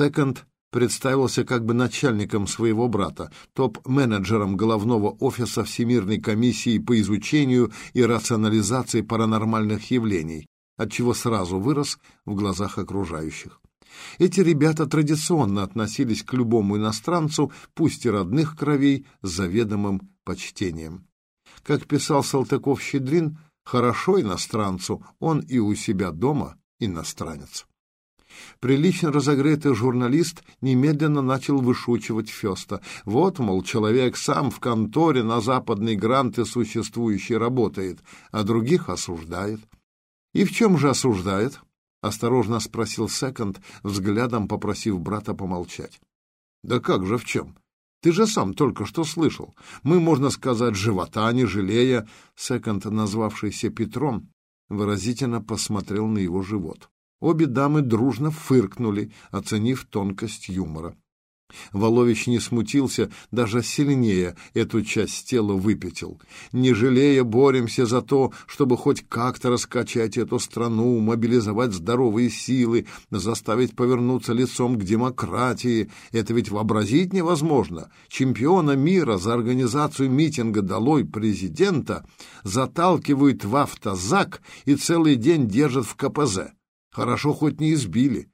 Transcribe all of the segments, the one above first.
Секонд представился как бы начальником своего брата, топ-менеджером головного офиса Всемирной комиссии по изучению и рационализации паранормальных явлений, отчего сразу вырос в глазах окружающих. Эти ребята традиционно относились к любому иностранцу, пусть и родных кровей, с заведомым почтением. Как писал Салтыков-Щедрин, хорошо иностранцу, он и у себя дома иностранец. Прилично разогретый журналист немедленно начал вышучивать Феста. Вот, мол, человек сам в конторе на западные гранты существующие работает, а других осуждает. И в чем же осуждает? Осторожно спросил Секонд, взглядом попросив брата помолчать. Да как же в чем? Ты же сам только что слышал. Мы, можно сказать, живота не жалея. Секонд, назвавшийся Петром, выразительно посмотрел на его живот. Обе дамы дружно фыркнули, оценив тонкость юмора. Волович не смутился, даже сильнее эту часть тела выпятил. Не жалея, боремся за то, чтобы хоть как-то раскачать эту страну, мобилизовать здоровые силы, заставить повернуться лицом к демократии. Это ведь вообразить невозможно. Чемпиона мира за организацию митинга «Долой президента» заталкивают в автозак и целый день держат в КПЗ. Хорошо хоть не избили.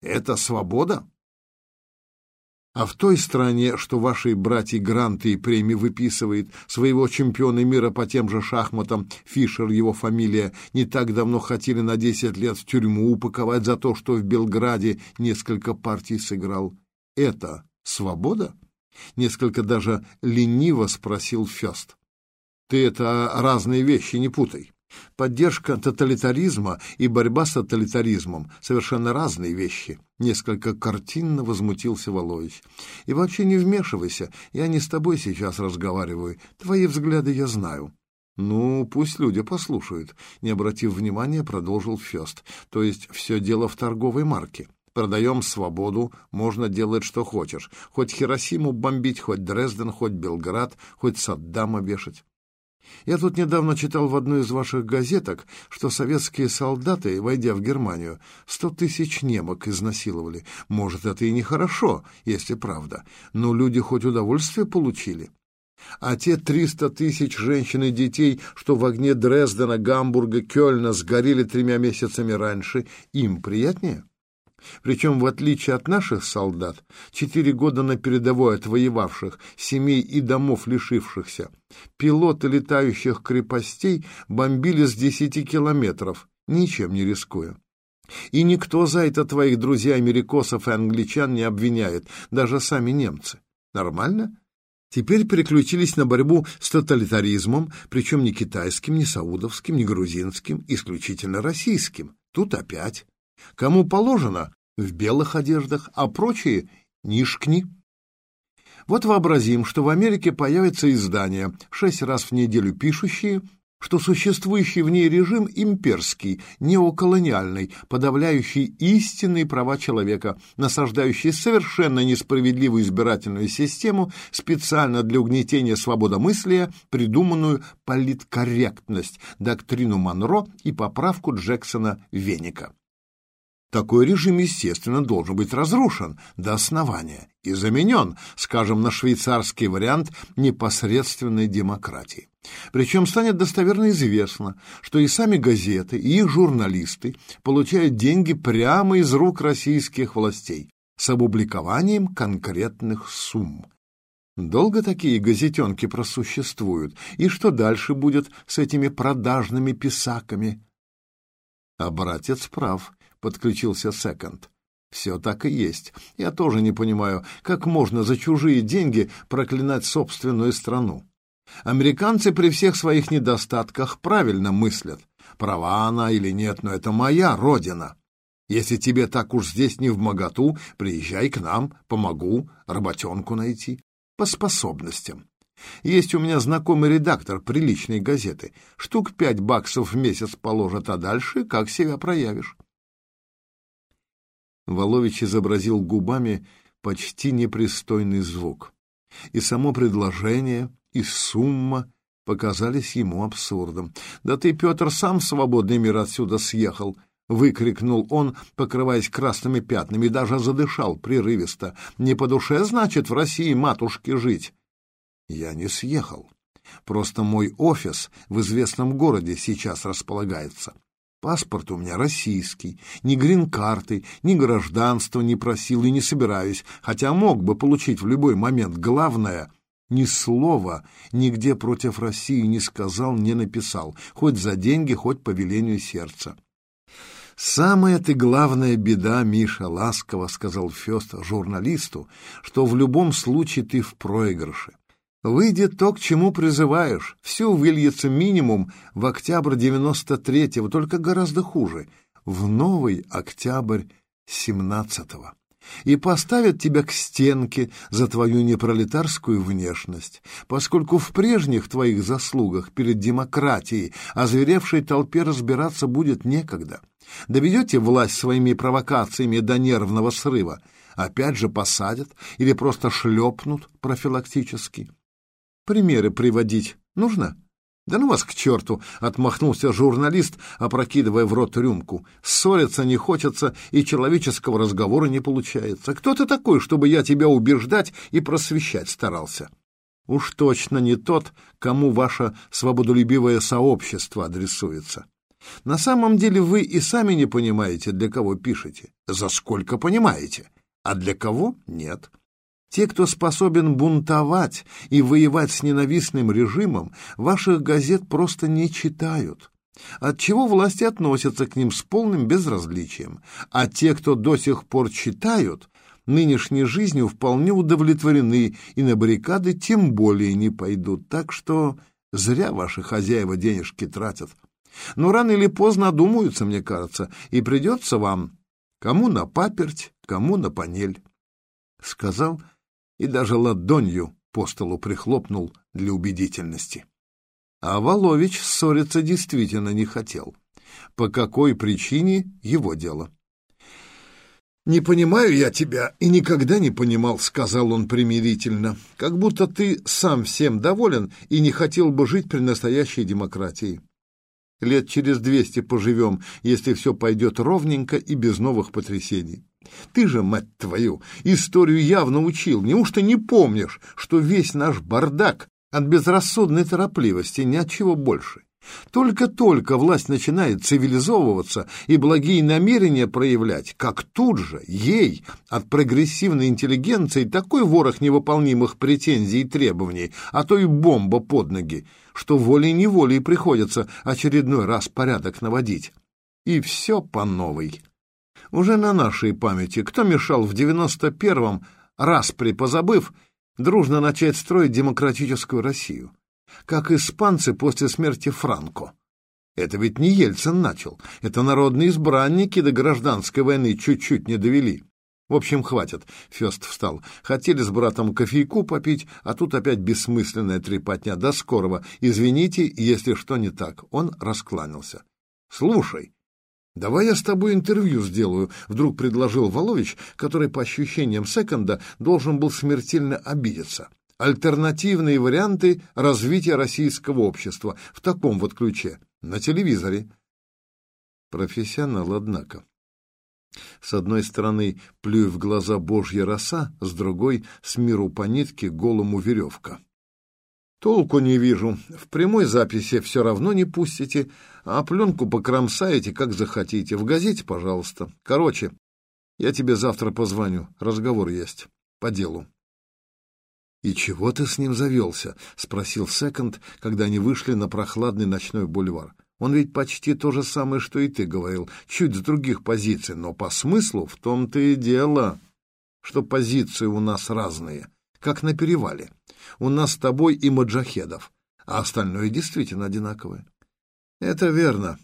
Это свобода? А в той стране, что ваши братья гранты и премии выписывает, своего чемпиона мира по тем же шахматам, Фишер его фамилия, не так давно хотели на 10 лет в тюрьму упаковать за то, что в Белграде несколько партий сыграл. Это свобода? Несколько даже лениво спросил Фест. Ты это разные вещи не путай. Поддержка тоталитаризма и борьба с тоталитаризмом — совершенно разные вещи. Несколько картинно возмутился Волович. И вообще не вмешивайся, я не с тобой сейчас разговариваю. Твои взгляды я знаю. Ну, пусть люди послушают. Не обратив внимания, продолжил Фест. То есть все дело в торговой марке. Продаем свободу, можно делать, что хочешь. Хоть Хиросиму бомбить, хоть Дрезден, хоть Белград, хоть Саддама вешать. Я тут недавно читал в одной из ваших газеток, что советские солдаты, войдя в Германию, сто тысяч немок изнасиловали. Может, это и нехорошо, если правда, но люди хоть удовольствие получили. А те триста тысяч женщин и детей, что в огне Дрездена, Гамбурга, Кёльна сгорели тремя месяцами раньше, им приятнее? Причем, в отличие от наших солдат, четыре года на передовой отвоевавших, семей и домов лишившихся, пилоты летающих крепостей бомбили с десяти километров, ничем не рискуя. И никто за это твоих друзей-америкосов и англичан не обвиняет, даже сами немцы. Нормально? Теперь переключились на борьбу с тоталитаризмом, причем не китайским, не саудовским, не грузинским, исключительно российским. Тут опять. Кому положено — в белых одеждах, а прочие — нишкни. Вот вообразим, что в Америке появятся издания, шесть раз в неделю пишущие, что существующий в ней режим имперский, неоколониальный, подавляющий истинные права человека, насаждающий совершенно несправедливую избирательную систему, специально для угнетения свободомыслия, придуманную политкорректность, доктрину Монро и поправку Джексона-Веника. Такой режим, естественно, должен быть разрушен до основания и заменен, скажем, на швейцарский вариант непосредственной демократии. Причем станет достоверно известно, что и сами газеты, и их журналисты получают деньги прямо из рук российских властей с опубликованием конкретных сумм. Долго такие газетенки просуществуют, и что дальше будет с этими продажными писаками? А братец прав подключился Секонд. Все так и есть. Я тоже не понимаю, как можно за чужие деньги проклинать собственную страну. Американцы при всех своих недостатках правильно мыслят. Права она или нет, но это моя родина. Если тебе так уж здесь не в моготу, приезжай к нам, помогу работенку найти. По способностям. Есть у меня знакомый редактор приличной газеты. Штук пять баксов в месяц положат, а дальше как себя проявишь. Волович изобразил губами почти непристойный звук. И само предложение, и сумма показались ему абсурдом. «Да ты, Петр, сам в свободный мир отсюда съехал. выкрикнул он, покрываясь красными пятнами, даже задышал прерывисто. «Не по душе, значит, в России матушке жить?» «Я не съехал. Просто мой офис в известном городе сейчас располагается. Паспорт у меня российский, ни грин-карты, ни гражданства не просил и не собираюсь, хотя мог бы получить в любой момент. Главное, ни слова нигде против России не сказал, не написал, хоть за деньги, хоть по велению сердца. «Самая ты главная беда, Миша, ласково», — сказал Фест журналисту, «что в любом случае ты в проигрыше. Выйдет то, к чему призываешь. Все выльется минимум в октябрь 93-го, только гораздо хуже, в новый октябрь 17-го и поставят тебя к стенке за твою непролетарскую внешность, поскольку в прежних твоих заслугах перед демократией озверевшей толпе разбираться будет некогда. Доведете власть своими провокациями до нервного срыва, опять же посадят или просто шлепнут профилактически. Примеры приводить нужно? «Да ну вас к черту!» — отмахнулся журналист, опрокидывая в рот рюмку. «Ссориться не хочется, и человеческого разговора не получается. Кто ты такой, чтобы я тебя убеждать и просвещать старался?» «Уж точно не тот, кому ваше свободолюбивое сообщество адресуется. На самом деле вы и сами не понимаете, для кого пишете. За сколько понимаете, а для кого — нет». Те, кто способен бунтовать и воевать с ненавистным режимом, ваших газет просто не читают. Отчего власти относятся к ним с полным безразличием. А те, кто до сих пор читают, нынешней жизнью вполне удовлетворены и на баррикады тем более не пойдут. Так что зря ваши хозяева денежки тратят. Но рано или поздно одумаются, мне кажется, и придется вам кому на паперть, кому на панель. Сказал и даже ладонью по столу прихлопнул для убедительности. А Волович ссориться действительно не хотел. По какой причине — его дело. «Не понимаю я тебя и никогда не понимал», — сказал он примирительно, «как будто ты сам всем доволен и не хотел бы жить при настоящей демократии. Лет через двести поживем, если все пойдет ровненько и без новых потрясений. Ты же, мать твою, историю явно учил. Неужто не помнишь, что весь наш бардак от безрассудной торопливости, ни от чего больше? Только-только власть начинает цивилизовываться и благие намерения проявлять, как тут же ей от прогрессивной интеллигенции такой ворох невыполнимых претензий и требований, а то и бомба под ноги, что волей-неволей приходится очередной раз порядок наводить. И все по новой. Уже на нашей памяти, кто мешал в девяносто первом, распри позабыв, дружно начать строить демократическую Россию? Как испанцы после смерти Франко. Это ведь не Ельцин начал, это народные избранники до гражданской войны чуть-чуть не довели. В общем, хватит. Фест встал. Хотели с братом кофейку попить, а тут опять бессмысленная трепотня. До скорого. Извините, если что не так. Он раскланялся. Слушай, «Давай я с тобой интервью сделаю», — вдруг предложил Волович, который, по ощущениям секонда, должен был смертельно обидеться. «Альтернативные варианты развития российского общества в таком вот ключе, на телевизоре». Профессионал, однако. С одной стороны, плюй в глаза божья роса, с другой — с миру по нитке голому веревка. Толку не вижу. В прямой записи все равно не пустите, а пленку покромсаете, как захотите. В газете, пожалуйста. Короче, я тебе завтра позвоню. Разговор есть. По делу. «И чего ты с ним завелся?» — спросил Секонд, когда они вышли на прохладный ночной бульвар. «Он ведь почти то же самое, что и ты говорил, чуть с других позиций, но по смыслу в том-то и дело, что позиции у нас разные, как на перевале. У нас с тобой и маджахедов, а остальное действительно одинаковое. Это верно.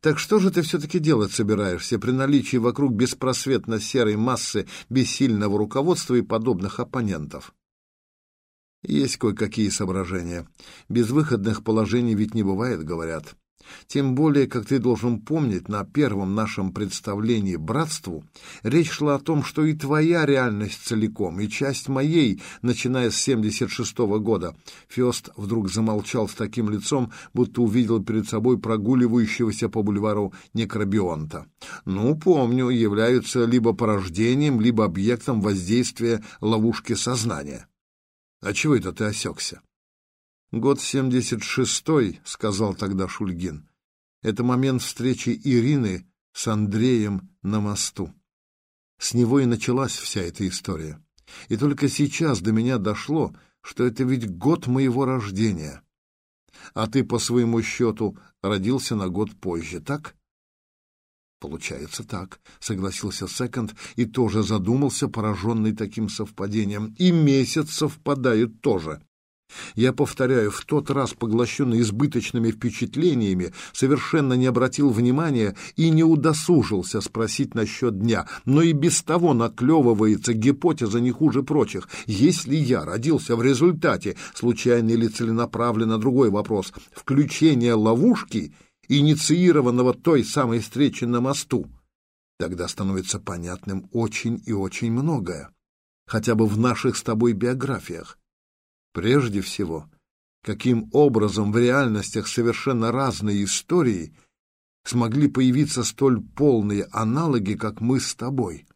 Так что же ты все-таки делать собираешься при наличии вокруг беспросветно серой массы бессильного руководства и подобных оппонентов? Есть кое-какие соображения. Безвыходных положений ведь не бывает, говорят. Тем более, как ты должен помнить, на первом нашем представлении братству речь шла о том, что и твоя реальность целиком, и часть моей, начиная с 76-го года. Фест вдруг замолчал с таким лицом, будто увидел перед собой прогуливающегося по бульвару некробионта. Ну, помню, являются либо порождением, либо объектом воздействия ловушки сознания. А чего это ты осекся? «Год семьдесят шестой», — сказал тогда Шульгин. «Это момент встречи Ирины с Андреем на мосту. С него и началась вся эта история. И только сейчас до меня дошло, что это ведь год моего рождения. А ты, по своему счету, родился на год позже, так?» «Получается так», — согласился Секонд и тоже задумался, пораженный таким совпадением. «И месяц совпадает тоже. Я повторяю, в тот раз, поглощенный избыточными впечатлениями, совершенно не обратил внимания и не удосужился спросить насчет дня, но и без того наклевывается гипотеза не хуже прочих. Если я родился в результате, случайно или целенаправленно другой вопрос, включения ловушки, инициированного той самой встречи на мосту, тогда становится понятным очень и очень многое, хотя бы в наших с тобой биографиях. Прежде всего, каким образом в реальностях совершенно разные истории смогли появиться столь полные аналоги, как мы с тобой.